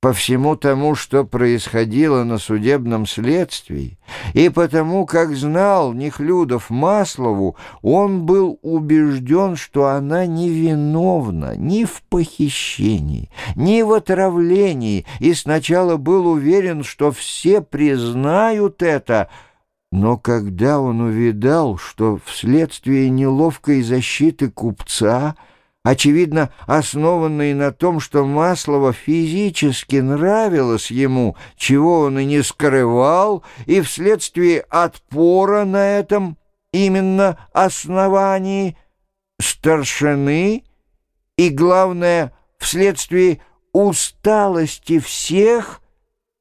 по всему тому, что происходило на судебном следствии, и потому, как знал Нехлюдов Маслову, он был убежден, что она невиновна ни в похищении, ни в отравлении, и сначала был уверен, что все признают это, но когда он увидал, что вследствие неловкой защиты купца — очевидно, основанный на том, что Маслова физически нравилось ему, чего он и не скрывал, и вследствие отпора на этом именно основании старшины и, главное, вследствие усталости всех,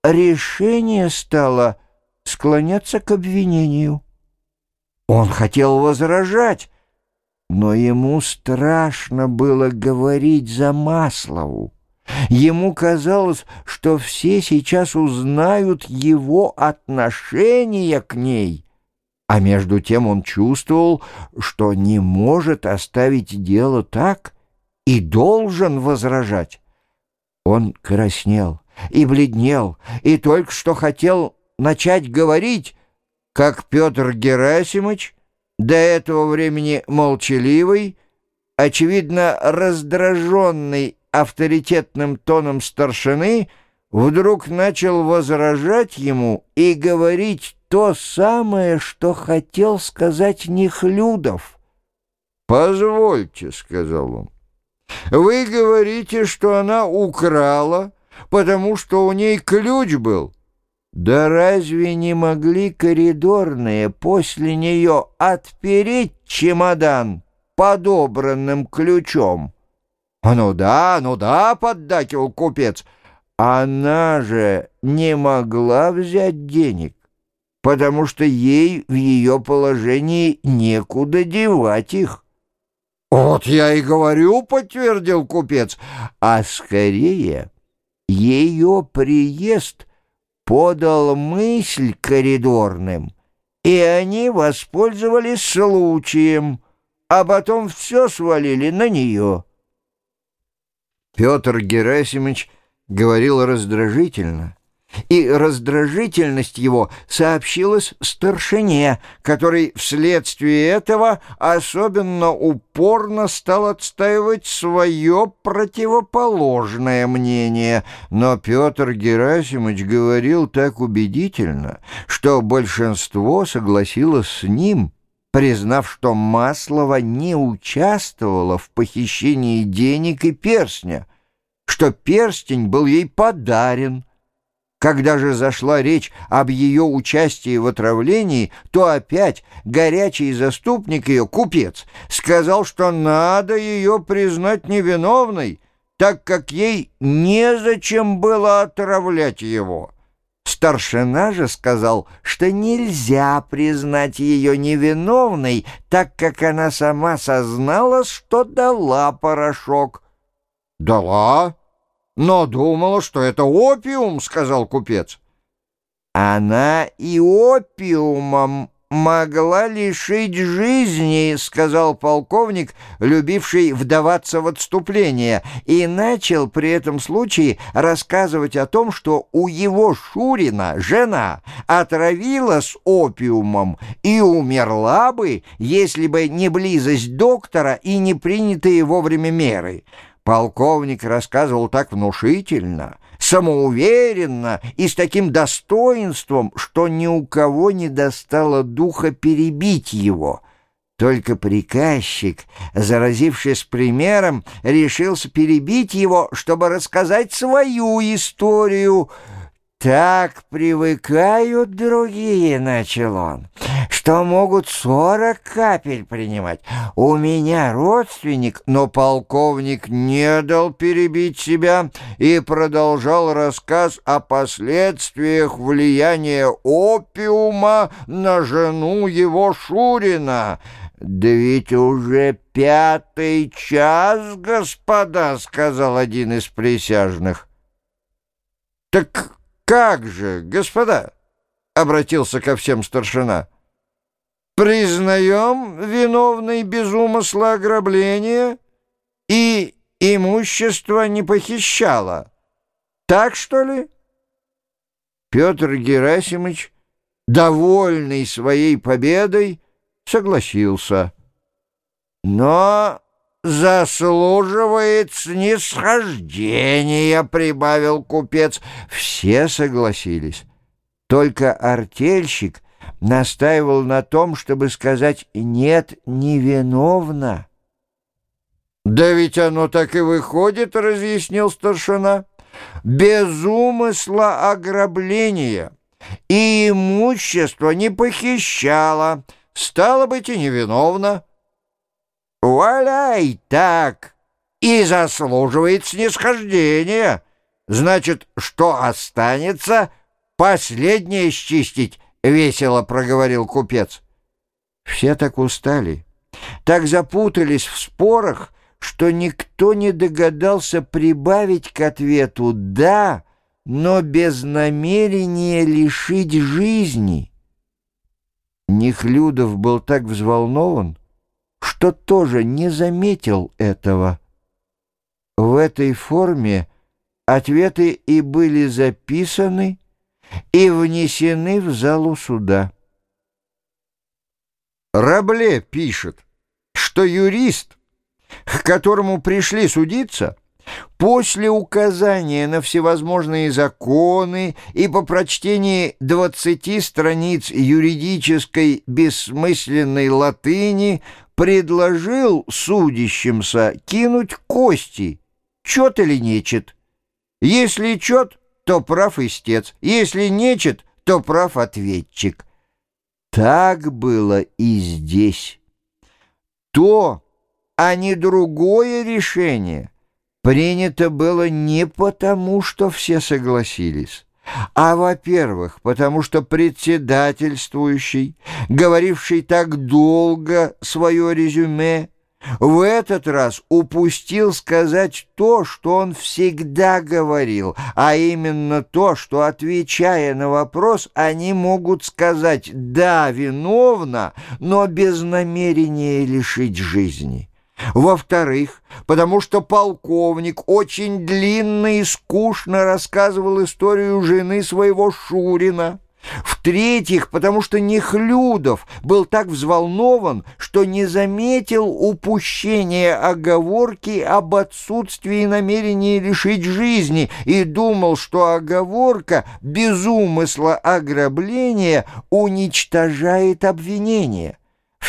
решение стало склоняться к обвинению. Он хотел возражать, но ему страшно было говорить за Маслову. Ему казалось, что все сейчас узнают его отношение к ней, а между тем он чувствовал, что не может оставить дело так и должен возражать. Он краснел и бледнел, и только что хотел начать говорить, как Петр Герасимович до этого времени молчаливый, очевидно раздраженный авторитетным тоном старшины, вдруг начал возражать ему и говорить то самое, что хотел сказать Нехлюдов. «Позвольте», — сказал он, — «вы говорите, что она украла, потому что у ней ключ был». Да разве не могли коридорные после нее отпереть чемодан подобранным ключом? «А «Ну да, ну да», — поддакивал купец, — «она же не могла взять денег, потому что ей в ее положении некуда девать их». «Вот я и говорю», — подтвердил купец, — «а скорее ее приезд — подал мысль коридорным, и они воспользовались случаем, а потом все свалили на нее. Петр Герасимович говорил раздражительно, и раздражительность его сообщилась старшине, который вследствие этого особенно упорно стал отстаивать свое противоположное мнение. Но Петр Герасимович говорил так убедительно, что большинство согласилось с ним, признав, что Маслова не участвовала в похищении денег и перстня, что перстень был ей подарен, когда же зашла речь об ее участии в отравлении, то опять горячий заступник ее, купец, сказал, что надо ее признать невиновной, так как ей незачем было отравлять его. Старшина же сказал, что нельзя признать ее невиновной, так как она сама созналась, что дала порошок. «Дала?» Но думала, что это опиум», — сказал купец. «Она и опиумом могла лишить жизни», — сказал полковник, любивший вдаваться в отступление, и начал при этом случае рассказывать о том, что у его Шурина жена отравилась опиумом и умерла бы, если бы не близость доктора и не принятые вовремя меры. Полковник рассказывал так внушительно, самоуверенно и с таким достоинством, что ни у кого не достало духа перебить его. Только приказчик, заразившись примером, решился перебить его, чтобы рассказать свою историю — «Так привыкают другие», — начал он, — «что могут сорок капель принимать. У меня родственник, но полковник не дал перебить себя и продолжал рассказ о последствиях влияния опиума на жену его Шурина». «Да ведь уже пятый час, господа», — сказал один из присяжных. «Так «Как же, господа!» — обратился ко всем старшина. «Признаем виновный без умысла ограбления и имущество не похищало». Так, что ли? Петр Герасимович, довольный своей победой, согласился. Но заслуживает снисхождения, прибавил купец. Все согласились. Только артельщик настаивал на том, чтобы сказать «нет, невиновна». «Да ведь оно так и выходит», — разъяснил старшина, «без умысла ограбления, и имущество не похищало, стало быть, и невиновно». «Валяй так!» и заслуживает снисхождения. Значит, что останется, последнее счистить, — весело проговорил купец. Все так устали, так запутались в спорах, что никто не догадался прибавить к ответу «да», но без намерения лишить жизни. Нехлюдов был так взволнован, что тоже не заметил этого. В этой форме ответы и были записаны и внесены в залу суда. Рабле пишет, что юрист, к которому пришли судиться, После указания на всевозможные законы и по прочтении двадцати страниц юридической бессмысленной латыни предложил судящимся кинуть кости, чет или нечет. Если чет, то прав истец, если нечет, то прав ответчик. Так было и здесь. То, а не другое решение принято было не потому, что все согласились, а, во-первых, потому что председательствующий, говоривший так долго свое резюме, в этот раз упустил сказать то, что он всегда говорил, а именно то, что, отвечая на вопрос, они могут сказать «да, виновна», но без намерения лишить жизни. Во-вторых, потому что полковник очень длинно и скучно рассказывал историю жены своего Шурина. В-третьих, потому что Нехлюдов был так взволнован, что не заметил упущения оговорки об отсутствии намерения лишить жизни и думал, что оговорка без умысла ограбления уничтожает обвинение.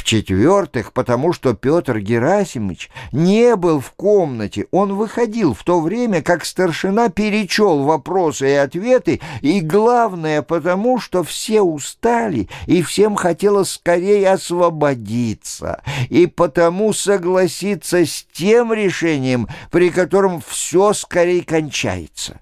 В-четвертых, потому что Петр Герасимович не был в комнате, он выходил в то время, как старшина перечел вопросы и ответы, и главное, потому что все устали, и всем хотелось скорее освободиться, и потому согласиться с тем решением, при котором все скорее кончается.